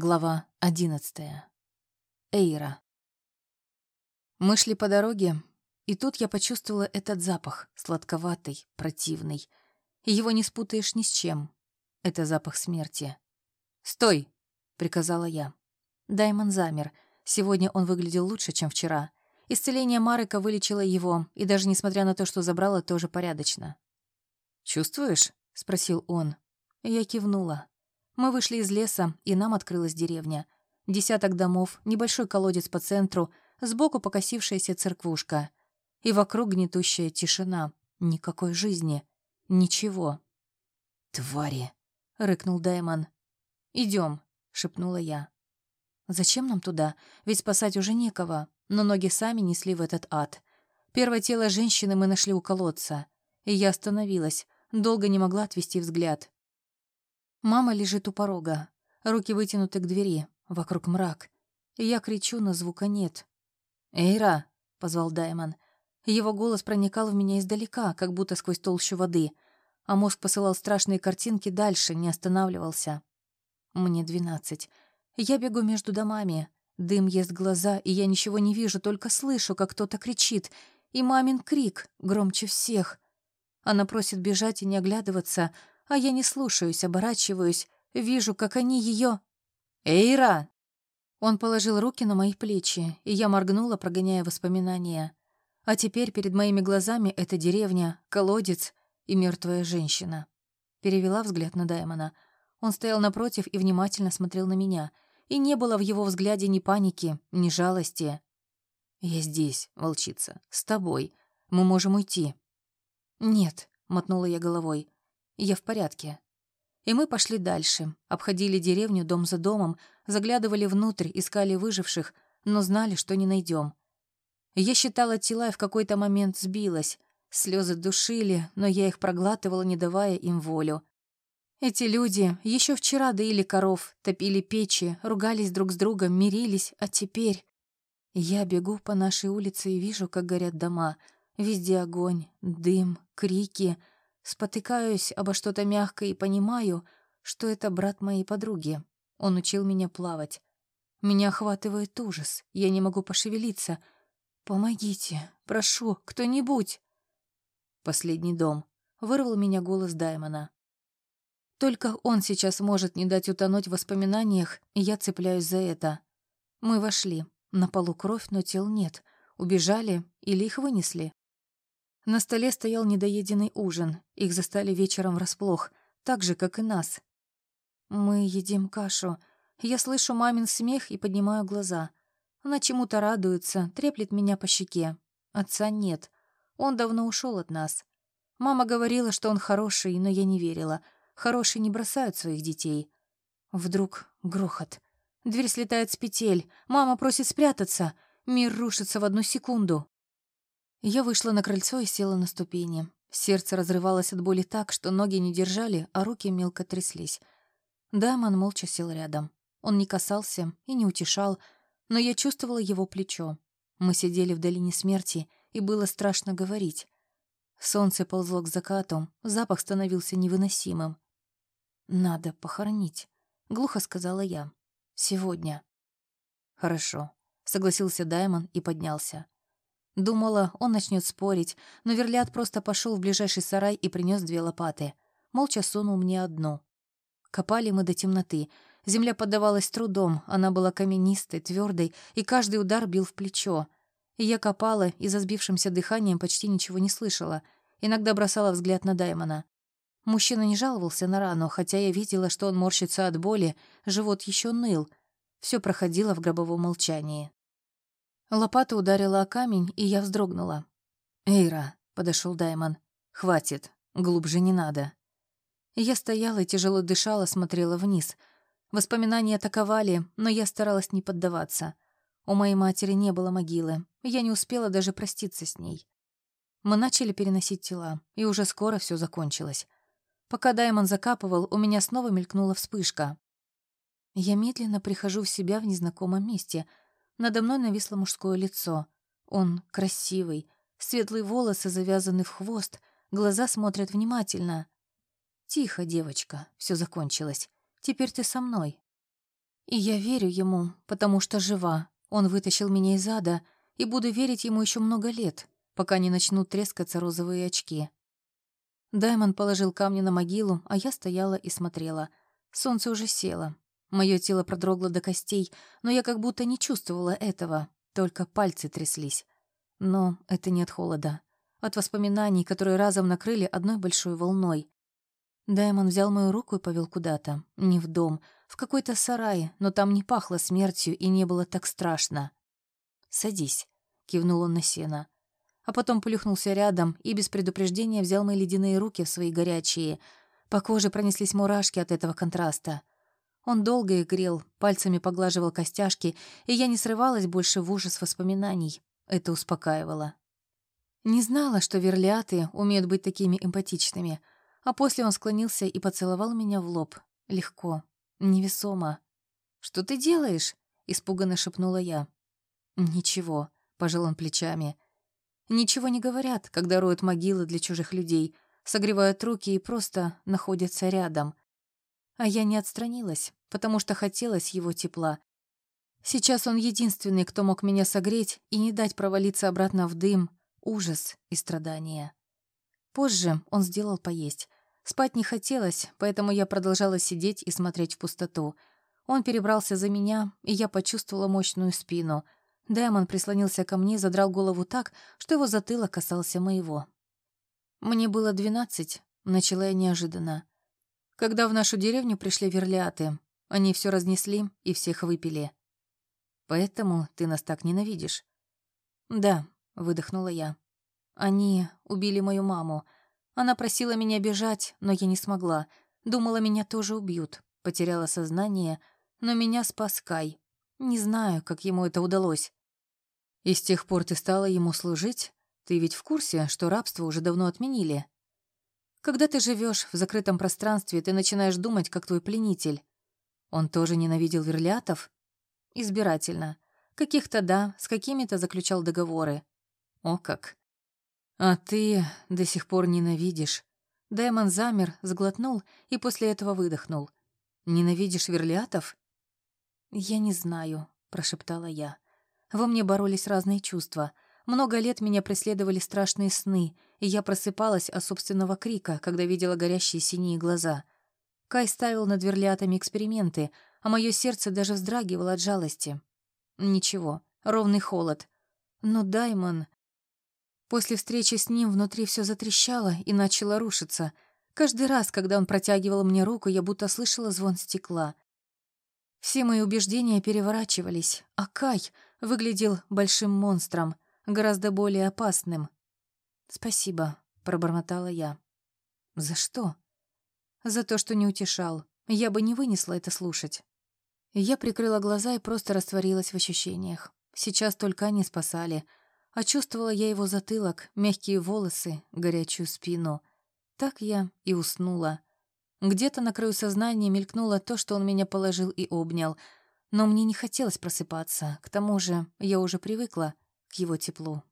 Глава одиннадцатая. Эйра. Мы шли по дороге, и тут я почувствовала этот запах, сладковатый, противный. И его не спутаешь ни с чем. Это запах смерти. «Стой!» — приказала я. Даймон замер. Сегодня он выглядел лучше, чем вчера. Исцеление Марека вылечило его, и даже несмотря на то, что забрало, тоже порядочно. «Чувствуешь?» — спросил он. Я кивнула. Мы вышли из леса, и нам открылась деревня. Десяток домов, небольшой колодец по центру, сбоку покосившаяся церквушка. И вокруг гнетущая тишина. Никакой жизни. Ничего. «Твари!» — рыкнул Даймон. «Идем», — шепнула я. «Зачем нам туда? Ведь спасать уже некого». Но ноги сами несли в этот ад. Первое тело женщины мы нашли у колодца. И я остановилась, долго не могла отвести взгляд. Мама лежит у порога, руки вытянуты к двери, вокруг мрак. Я кричу, но звука нет. «Эйра!» — позвал Даймон. Его голос проникал в меня издалека, как будто сквозь толщу воды, а мозг посылал страшные картинки дальше, не останавливался. Мне двенадцать. Я бегу между домами. Дым ест глаза, и я ничего не вижу, только слышу, как кто-то кричит. И мамин крик громче всех. Она просит бежать и не оглядываться, а я не слушаюсь, оборачиваюсь, вижу, как они ее... «Эйра!» Он положил руки на мои плечи, и я моргнула, прогоняя воспоминания. А теперь перед моими глазами эта деревня, колодец и мертвая женщина. Перевела взгляд на Даймона. Он стоял напротив и внимательно смотрел на меня, и не было в его взгляде ни паники, ни жалости. «Я здесь, волчица, с тобой. Мы можем уйти». «Нет», — мотнула я головой, я в порядке. И мы пошли дальше, обходили деревню дом за домом, заглядывали внутрь, искали выживших, но знали, что не найдем. Я считала тела и в какой-то момент сбилась. Слезы душили, но я их проглатывала, не давая им волю. Эти люди еще вчера доили коров, топили печи, ругались друг с другом, мирились, а теперь... Я бегу по нашей улице и вижу, как горят дома. Везде огонь, дым, крики — Спотыкаюсь обо что-то мягкое и понимаю, что это брат моей подруги. Он учил меня плавать. Меня охватывает ужас. Я не могу пошевелиться. «Помогите! Прошу, кто-нибудь!» Последний дом. Вырвал меня голос Даймона. Только он сейчас может не дать утонуть в воспоминаниях, и я цепляюсь за это. Мы вошли. На полу кровь, но тел нет. Убежали или их вынесли? На столе стоял недоеденный ужин. Их застали вечером врасплох, так же, как и нас. Мы едим кашу. Я слышу мамин смех и поднимаю глаза. Она чему-то радуется, треплет меня по щеке. Отца нет. Он давно ушел от нас. Мама говорила, что он хороший, но я не верила. Хорошие не бросают своих детей. Вдруг грохот. Дверь слетает с петель. Мама просит спрятаться. Мир рушится в одну секунду. Я вышла на крыльцо и села на ступени. Сердце разрывалось от боли так, что ноги не держали, а руки мелко тряслись. Даймон молча сел рядом. Он не касался и не утешал, но я чувствовала его плечо. Мы сидели в долине смерти, и было страшно говорить. Солнце ползло к закату, запах становился невыносимым. «Надо похоронить», — глухо сказала я. «Сегодня». «Хорошо», — согласился Даймон и поднялся. Думала, он начнет спорить, но Верлят просто пошел в ближайший сарай и принес две лопаты. Молча сунул мне одну. Копали мы до темноты. Земля поддавалась трудом, она была каменистой, твердой, и каждый удар бил в плечо. И я копала, и за сбившимся дыханием почти ничего не слышала. Иногда бросала взгляд на Даймона. Мужчина не жаловался на рану, хотя я видела, что он морщится от боли, живот еще ныл. Все проходило в гробовом молчании. Лопата ударила о камень, и я вздрогнула. «Эйра», — подошел Даймон, — «хватит, глубже не надо». Я стояла и тяжело дышала, смотрела вниз. Воспоминания атаковали, но я старалась не поддаваться. У моей матери не было могилы, я не успела даже проститься с ней. Мы начали переносить тела, и уже скоро все закончилось. Пока Даймон закапывал, у меня снова мелькнула вспышка. Я медленно прихожу в себя в незнакомом месте — надо мной нависло мужское лицо. Он красивый, светлые волосы завязаны в хвост, глаза смотрят внимательно. «Тихо, девочка, все закончилось. Теперь ты со мной». И я верю ему, потому что жива. Он вытащил меня из ада, и буду верить ему еще много лет, пока не начнут трескаться розовые очки. Даймон положил камни на могилу, а я стояла и смотрела. Солнце уже село. Мое тело продрогло до костей, но я как будто не чувствовала этого, только пальцы тряслись. Но это не от холода, от воспоминаний, которые разом накрыли одной большой волной. Даймон взял мою руку и повел куда-то, не в дом, в какой-то сарай, но там не пахло смертью и не было так страшно. «Садись», — кивнул он на сено. А потом плюхнулся рядом и без предупреждения взял мои ледяные руки в свои горячие. По коже пронеслись мурашки от этого контраста. Он долго их грел, пальцами поглаживал костяшки, и я не срывалась больше в ужас воспоминаний. Это успокаивало. Не знала, что верлиаты умеют быть такими эмпатичными, а после он склонился и поцеловал меня в лоб. Легко, невесомо. «Что ты делаешь?» — испуганно шепнула я. «Ничего», — пожал он плечами. «Ничего не говорят, когда роют могилы для чужих людей, согревают руки и просто находятся рядом. А я не отстранилась, потому что хотелось его тепла. Сейчас он единственный, кто мог меня согреть и не дать провалиться обратно в дым, ужас и страдания. Позже он сделал поесть. Спать не хотелось, поэтому я продолжала сидеть и смотреть в пустоту. Он перебрался за меня, и я почувствовала мощную спину. Дэмон прислонился ко мне, задрал голову так, что его затылок касался моего. Мне было двенадцать, начала я неожиданно. Когда в нашу деревню пришли верлиаты, они все разнесли и всех выпили. Поэтому ты нас так ненавидишь. Да, выдохнула я. Они убили мою маму, она просила меня бежать, но я не смогла. Думала, меня тоже убьют. Потеряла сознание, но меня спас Кай. Не знаю, как ему это удалось. И с тех пор ты стала ему служить? Ты ведь в курсе, что рабство уже давно отменили? Когда ты живешь в закрытом пространстве, ты начинаешь думать, как твой пленитель. Он тоже ненавидел верлиатов? Избирательно. Каких-то да, с какими-то заключал договоры. О как! «А ты до сих пор ненавидишь». Даймон замер, сглотнул и после этого выдохнул. «Ненавидишь верлиатов?» «Я не знаю», — прошептала я. Во мне боролись разные чувства. Много лет меня преследовали страшные сны, и я просыпалась от собственного крика, когда видела горящие синие глаза. Кай ставил над верлиатами эксперименты, а мое сердце даже вздрагивало от жалости. Ничего, ровный холод. Но Даймон... После встречи с ним внутри все затрещало и начало рушиться. Каждый раз, когда он протягивал мне руку, я будто слышала звон стекла. Все мои убеждения переворачивались, а Кай выглядел большим монстром, гораздо более опасным. «Спасибо», — пробормотала я. «За что?» «За то, что не утешал. Я бы не вынесла это слушать». Я прикрыла глаза и просто растворилась в ощущениях. Сейчас только они спасали — а чувствовала я его затылок, мягкие волосы, горячую спину. Так я и уснула. Где-то на краю сознания мелькнуло то, что он меня положил и обнял, но мне не хотелось просыпаться, к тому же я уже привыкла к его теплу.